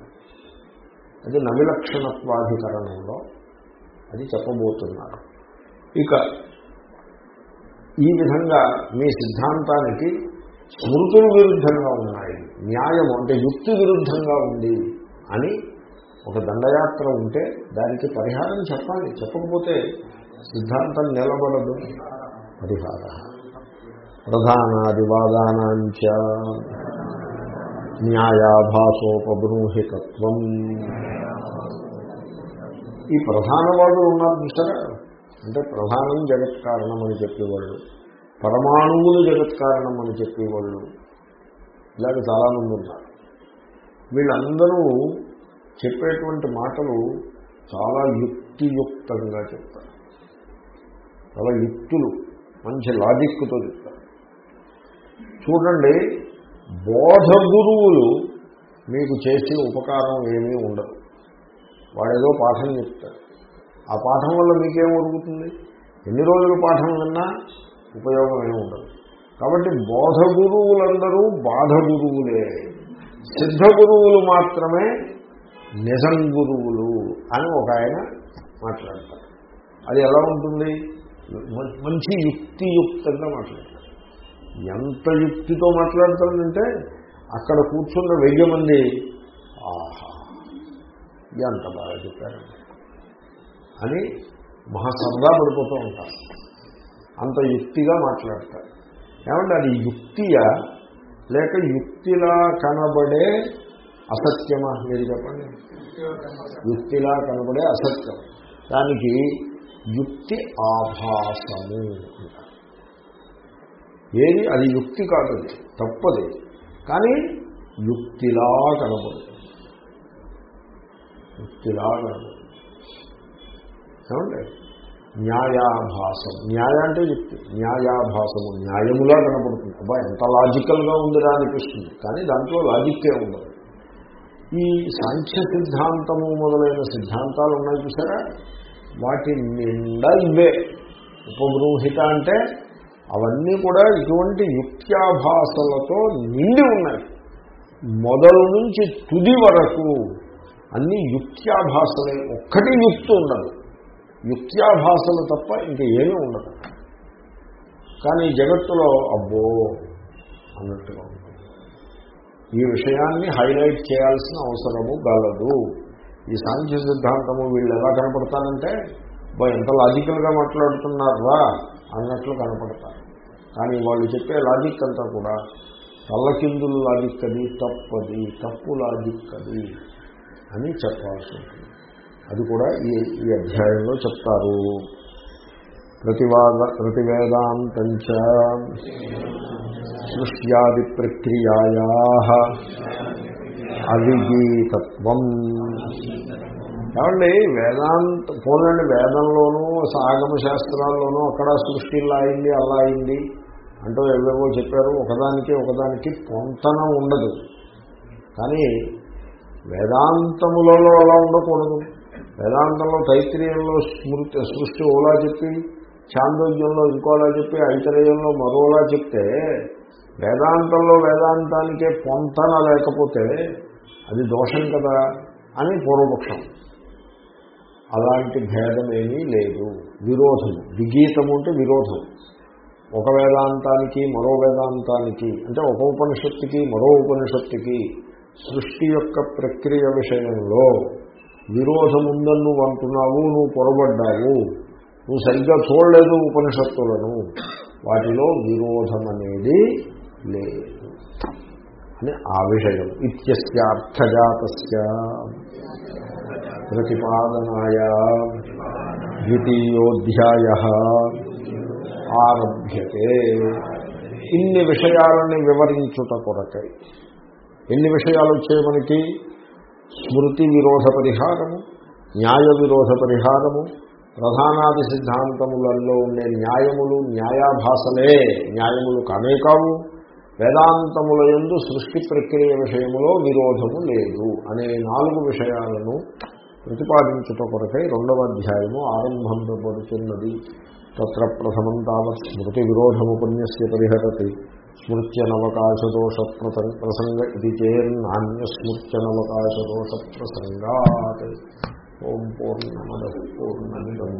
అది నవిలక్షణత్వాధికరణంలో అది చెప్పబోతున్నారు. ఇక ఈ విధంగా మీ సిద్ధాంతానికి స్మృతులు విరుద్ధంగా ఉన్నాయి. న్యాయం అంటే యుక్తి విరుద్ధంగా ఉంది అని ఒక దండయాత్ర ఉంటే దానికి పరిహారం చెప్పాలి. చెప్పకపోతే సిద్ధాంతం నిలబడదు. పరిహార. ప్రధానాదివాదానాంచ న్యాయాభాసోపబృంహితత్వం ఈ ప్రధానవాదులు ఉన్నారు చూసారా అంటే ప్రధానం జగత్ కారణం అని చెప్పేవాళ్ళు. పరమాణువులు జగత్ కారణం అని చెప్పేవాళ్ళు. ఇలాగ చాలామంది ఉన్నారు. వీళ్ళందరూ చెప్పేటువంటి మాటలు చాలా యుక్తియుక్తంగా చెప్తారు. చాలా యుక్తులు మంచి లాజిక్తో చెప్తారు. చూడండి బోధ గురువులు మీకు చేసే ఉపకారం ఏమీ ఉండదు. వాడేదో పాఠం చెప్తాడు. ఆ పాఠం వల్ల మీకేం ఒరుగుతుంది? ఎన్ని రోజులు పాఠం విన్నా ఉపయోగం ఏమి ఉండదు. కాబట్టి బోధ గురువులందరూ బాధ గురువులే సిద్ధ గురువులు మాత్రమే నిజం గురువులు అని ఒక ఆయన మాట్లాడతారు. అది ఎలా ఉంటుంది? మంచి యుక్తియుక్తంగా మాట్లాడతారు. ఎంత యుక్తితో మాట్లాడతారంటే అక్కడ కూర్చున్న వెయ్యి మంది ఆహా ఎంత బాగా చెప్పారండి. అని మహా సరదా పడిపోతూ ఉంటారు. అంత యుక్తిగా మాట్లాడతారు. ఏమంటే అది యుక్తియా? లేక యుక్తిలా కనబడే అసత్యమా? మీరు చెప్పండి. యుక్తిలా కనబడే అసత్యం. దానికి యుక్తి ఆభాసము ఏది? అది యుక్తి కాదు తప్పది. కానీ యుక్తిలా కనబడుతుంది. యుక్తిలా కనబడుతుంది. ఏమండి న్యాయాభాసం. న్యాయ అంటే యుక్తి. న్యాయాభాసము న్యాయములా కనపడుతుంది. అబ్బా ఎంత లాజికల్గా ఉందిరా అనిపిస్తుంది. కానీ దాంట్లో లాజిక్కే ఉండదు. ఈ సాంఖ్య సిద్ధాంతము మొదలైన సిద్ధాంతాలు ఉన్నాయి చూసారా? వాటి నిండా ఇవే. ఉపగృహిత అంటే అవన్నీ కూడా ఇటువంటి యుక్త్యాభాసలతో నిండి ఉన్నాయి. మొదలు నుంచి తుది వరకు అన్ని యుక్త్యాభాసలే ఒక్కటి యుక్తి ఉండదు. యుక్త్యాభాసలు తప్ప ఇంకా ఏమీ ఉండదు. కానీ జగత్తులో అబ్బో అన్నట్టుగా ఉంటుంది. ఈ విషయాన్ని హైలైట్ చేయాల్సిన అవసరము గలదు. ఈ సాంఖ్య సిద్ధాంతము వీళ్ళు ఎలా కనపడతారంటే ఎంత లాజికల్గా మాట్లాడుతున్నారా అన్నట్లు కనపడతారు. కానీ వాళ్ళు చెప్పే లాజిక్ అంతా కూడా తల్లకిందులు లాజిక్ అది తప్పది తప్పు లాజిక్ అది అని చెప్పాల్సి ఉంటుంది. అది కూడా ఈ ఈ అధ్యాయంలో చెప్తారు. ప్రతివాద ప్రతివేదాంతంచ సృష్ట్యాది ప్రక్రియాయా అవిగీతత్వం ఏమండి వేదాంత పోలండి వేదంలోనూ ఆగమ శాస్త్రాల్లోనూ అక్కడ సృష్టి ఇలా అయింది అలా అయింది అంటూ ఎవరెవో చెప్పారు. ఒకదానికి ఒకదానికి పొంతన ఉండదు. కానీ వేదాంతములలో అలా ఉండకూడదు. వేదాంతంలో తైత్రీయంలో స్మృతి సృష్టి ఓలా చెప్పి చాంద్రోగ్యంలో ఇంకోలా చెప్పి ఐతరేయంలో మరోలా చెప్తే వేదాంతంలో వేదాంతానికే పొంతన లేకపోతే అది దోషం కదా అని పూర్వపక్షం. అలాంటి భేదం ఏమీ లేదు. విరోధము. విగీతము అంటే విరోధం. ఒక వేదాంతానికి మరో వేదాంతానికి అంటే ఒక ఉపనిషత్తుకి మరో ఉపనిషత్తుకి సృష్టి యొక్క ప్రక్రియ విషయంలో విరోధం ఉందని నువ్వు అంటున్నావు నువ్వు పొరబడ్డావు నువ్వు సరిగ్గా చూడలేదు ఉపనిషత్తులను. వాటిలో విరోధం అనేది లేదు. అని ఆ విషయం. ఇత్యర్థజాతస్య ప్రతిపాదనాయ ద్వితీయోధ్యాయ ఆరభ్యతే. ఇన్ని విషయాలని వివరించుట కొరకై. ఎన్ని విషయాలు వచ్చాయి మనకి? స్మృతి విరోధ పరిహారము న్యాయ విరోధ పరిహారము ప్రధానాది సిద్ధాంతములలో ఉండే న్యాయములు న్యాయాభాసలే న్యాయములు కానే కావు. వేదాంతముల ఎందు సృష్టి ప్రక్రియ విషయములో విరోధము లేదు అనే నాలుగు విషయాలను ప్రతిపాదించుట కొరకై రెండవ అధ్యాయము ఆరంభంపబడుతున్నది తత్ర ప్రథమం తావత్ స్మృతి విరోధముపన్యస్య పరిహరతి. స్మృత్యనవకాశదోషప్రత ప్రసంగ ఇది చేర్నాణ్యస్మృత్యనవకాశదోషప్రసంగాత్ ఓం పూర్ణమద పూర్ణమిదం.